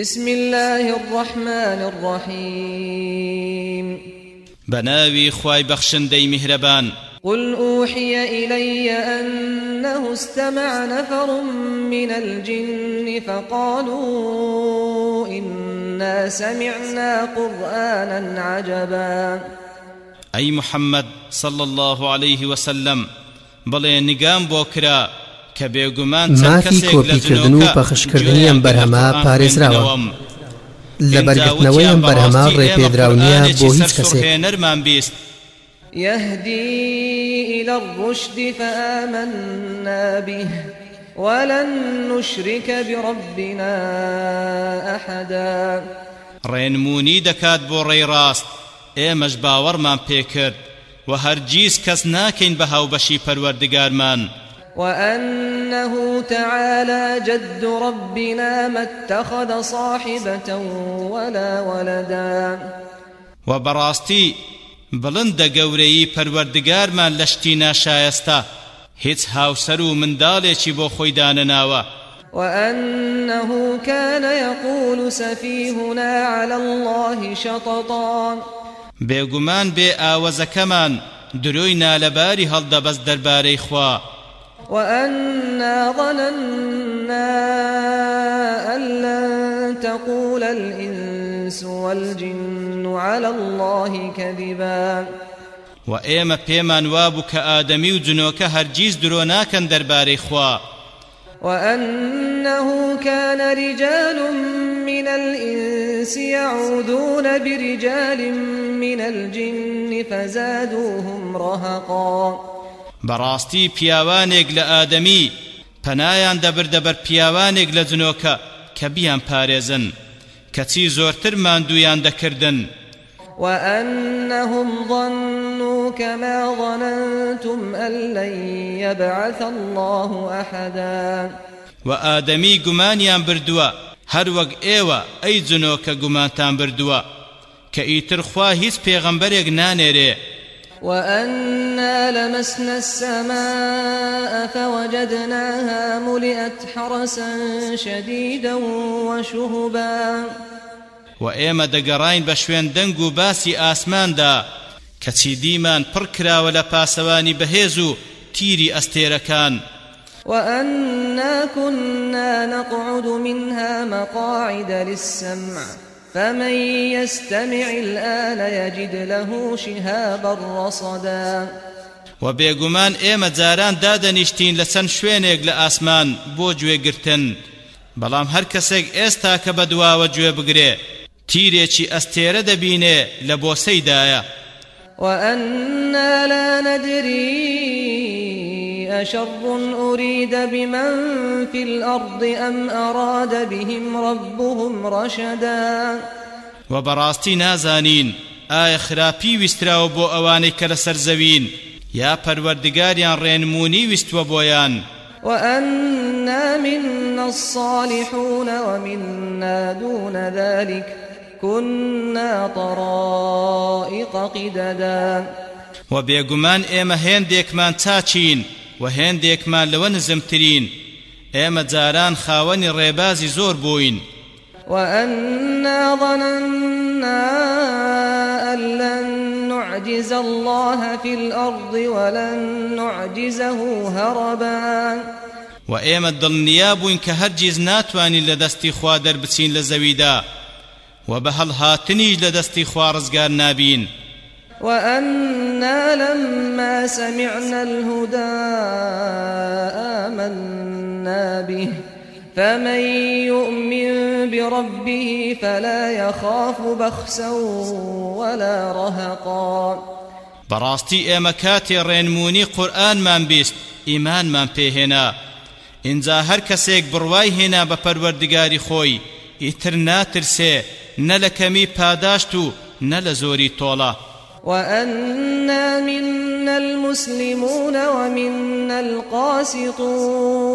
بسم الله الرحمن الرحيم. بناوي خواي بخشندي مهربان قل أوحي إلي أنه استمع نفر من الجن فقالوا إنا سمعنا قرآنا عجبا. أي محمد صلى الله عليه وسلم بۆ کە بێگومان مافی کۆپیکردن و پەخشکردنیان بەرهەما پارێزراوە. لە بەرگرتنەوەیان بەرهەما ڕێپێدراونیە بۆ هیچ کەسێک. نەرمان بیست. يهدي إلى الرشد فآمنا به ولن نشرك بربنا أحدا. ڕێنمونی دەکات بۆ ڕێی ڕاست ئێمەش باوەڕمان پێکرد و هەرگیز کەس ناکەین بە هاوبەشی پەروەردگارمان. وأنه تعالى جد ربنا ما اتخذ صاحبة ولا ولدا. وبراستي بلند گەورەی پەروەردگارمان لە شتی ناشایستا. هیچ هاوسەر و منداڵێکی بۆ خۆی دانەناوە. وأنه كان يقول سفيهنا على الله شططا. بێگومان بێ ئاوەزەکەمان دروی نالەباری هەڵدەبەست دەربارەی خوا. وأنا ظننا أن لن تقول الإنس والجن على الله كذبا. وإيما بيمان وابك آدمي وجنوك هرجيز دروناكا درباري خوا وأنه كان رجال من الإنس يعوذون برجال من الجن فزادوهم رهقا. بەڕاستی پیاوانێک لە ئادەمی پەنایان دەبر دەبەر پیاوانێک لە جنۆکە کە بیان پارێزن کەچی زۆرتر ماندویان دەکردن. وأنهم ظنوا كما ظننتم أن لن يبعث الله أحدا. وآدمي قمانيان بردوا هر وەک ئێوە ئەی جنۆکە گومانتان بردووە کە ئیتر خوا هیچ پێغەمبەرێک نانێرێ. وأنا لمسنا السماء فوجدناها ملئت حرسا شديدا وشهبا. وإيما دقرين بشوين دنگو باسي آسمان دا. كتي ديمان پركرا ولا پاسواني بهيزو تيري أستيركان وأنا كنا نقعد منها مقاعد للسمع. فمن يستمع الآن يجد له شهابا رصدا وبێگومان ئێمە جاران دادەنیشتین لە چەند شوێنێک لە ئاسمان بۆ گوێگرتن بەڵام هەر کەسێک ئێستا کە بە دواوە گوێ بگرێ تیرێکی ئەستێرە دەبینێ لە بۆسەیدایە. وأنا لا ندري أشر أريد بمن في الأرض أم أراد بهم ربهم رشدا. وبراستي نازانين ئایا خراپی ویستراوە بۆ ئەوانەی کە لەسەر زەوین یا پەروەردگاریان ڕێنمونی ویستوە بۆیان؟ وأنا منا الصالحون ومنا دون ذلك كنا طرائق قددا. وبيغمان إما هنديكمان تاچين و هێندێکمان لەوە نزمترین ئێمە جاران خاوەنی ڕێبازی زۆر بووین وأنا ظننا أن لن نعجز الله في الأرض ولن نعجزه هربا. وإيما کە هەرگیز ناتوانین لە دەستی خوا دەربچین لە زەویدا و بە هەڵهاتنیش لە دەستی خوا نابین وأنا لما سمعنا الهدى آمنا به. فمن يؤمن بربه فلا يخاف بخسا ولا رهقا. براستي اما كاتي رينموني قرآن من بيست إيمان اینجا هەر کەسێک بڕوای هێنا بە پەروەردگاری خۆی ئیتر ناترسێ نە لە کەمی پاداشت و نە لە زۆری تۆڵە وأنا منا المسلمون ومنا القاسطون.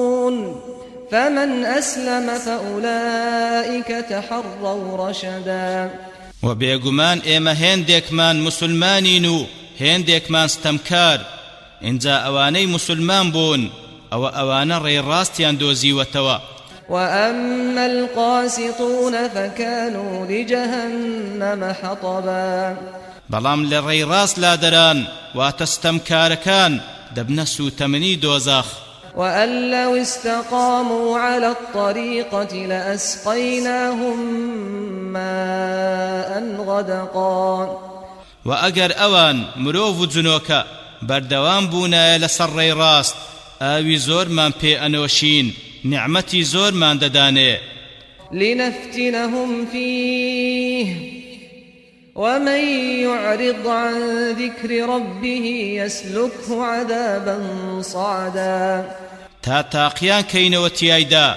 فمن أسلم فأولئك تحروا رشدا. وبيغمان إما هندێکمان مسلمانین و هێندێکمان ستەمکار اینجا ئەوانەی مسلمان بوون ئەوە ئەوانە ڕێڕاستیان دۆزیوەتەوە وأما القاسطون فكانوا لجهنم حطبا. بەڵام لە ڕێی ڕاست لادەران واتەستەم کارەکان دەبنە سوتەمنی دۆزەخ وأن لو استقاموا على الطريقة لأسقيناهم ماء غدقا. وأجر أوان مروف جنوكا بردوان بونا لسر راست آوي زور من بي أنوشين نعمتي زور من دداني لنفتنهم فيه ومن يعرض عن ذكر ربه يسلكه عذابا صعدا. تا تاقیان کەینەوە تیایدا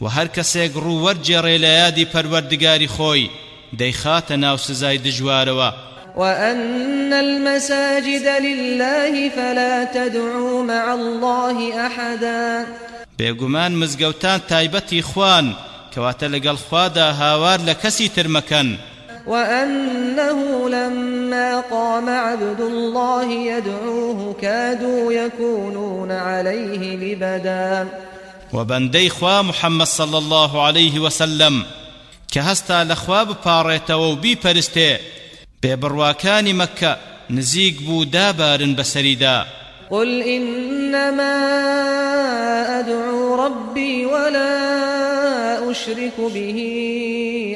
و هەر کەسێک ڕووەرجێڕێ لە یادی پەروەردگاری خۆی دەیخاتە ناو سزای دژوارەوە. وأن المساجد لله فلا تدعوا مع الله أحدا. بێگومان مزگەوتان تایبەتی خوان کەواتە لەگەڵ خوادا هاوار لە کەسی ترمەکەن وأنه لما قام عبد الله يدعوه كادوا يكونون عليه لبدا. وبندي خوا محمد صلى الله عليه وسلم كهستا لخواب باريتو بي پرسته ببرواكان مكة نزيق بو دابار بسريدا قل إنما أدعو ربي ولا أشرك به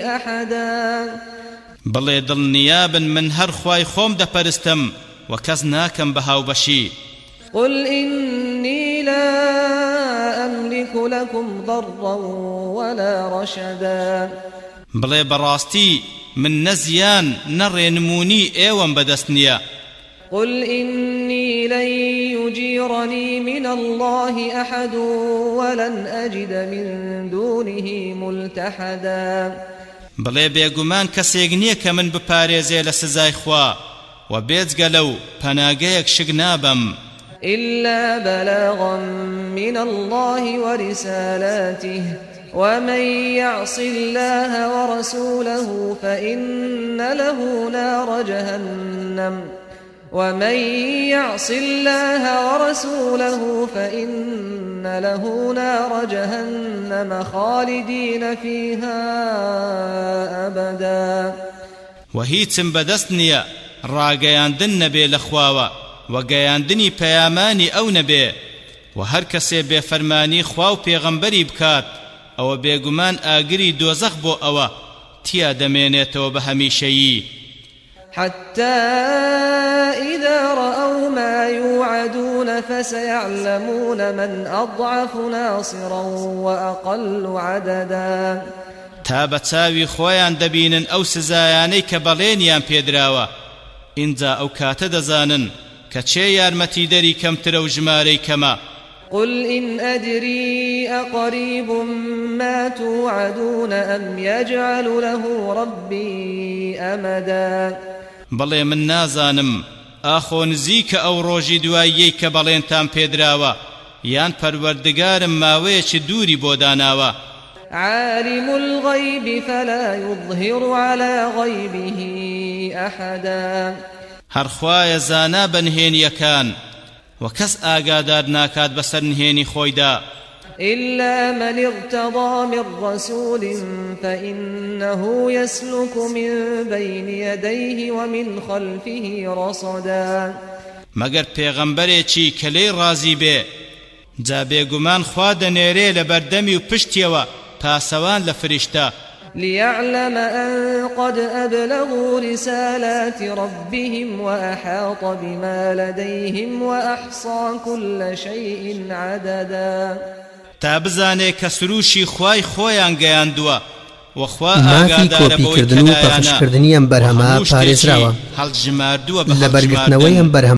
أحدا. بڵێ دڵنیابن من هەر خوای خۆم دەپەرستم و کەس ناکەم بە هاوبەشی. قل إني لا أملك لكم ضرا ولا رشدا. بڵێ بەڕاستی من نەزیان نەڕێنمونی ئێوەم بەدەست نییە. قل إني لن يجيرني من الله أحد ولن أجد من دونه ملتحدا. بڵێ بێگومان کەسێک نییە کە من بپارێزێ لە خوا و بێجگە لەو پەناگەیەک شک إلا بلاغا من الله ورسالاته ومن يعص الله ورسوله فإن له نار جهنم. ومن يعص الله ورسوله فإن له نار جهنم خالدين فيها أبدا. وهيتم بدستنيا ڕاگەیاندن نەبێ لە خواوە و گەیاندنی پەیامانی ئەو نەبێ و هەر کەسێ بێفەرمانی خوا و پێغەمبەری بکات ئەوە بێگومان ئاگری دۆزەخ بۆ حتى إذا رأوا ما يوعدون فسيعلمون من أضعف ناصرا وأقل عددا. تا بە چاوی خۆیان دەبینن ئەو سزایانەی کە بەڵێنیان پێدراوە. ئینجا ئەو کاتە دەزانن کە چێ یارمەتیدەری کەمترە و ژمارەی کەمە. قل إن أدري أقريب ما توعدون أم يجعل له ربي أمدا. بەڵێ من نازانم. ئاخۆ نزیکە ئەو ڕۆژی دواییەی کە بەڵێنتان پێدراوە. یان پەروەردگارم ماوەیەکی دووری بۆ داناوە. عالم الغيب فلا يظهر على غيبه أحدا هەرخوایە زانا بەنهێنیەکان. وكس آقادار ناكاد بسر نهيني خويدا إلا من ارتضى من رسول فإنه يسلك من بين يديه ومن خلفه رصدا. مگر پیغمبرێکی کە لێی ڕازی بێ؟ جا بێگومان خوا دەنێرێ لە بەردەمی و پشتیەوە پاسەوان لە فریشتە ليعلم أن قد أبلغوا رسالات ربهم وأحاط بما لديهم وأحصى كل شيء عددا. تا بزانێ کە سروشی خوای خۆیان گەیاندووە. وەخوا مافی کۆپیکردن و پەخشکردنی ئەم بەرهەمە پارێزراوە. هەڵژماردووە لە بەرگرتنەوەی ئەم بەرهەم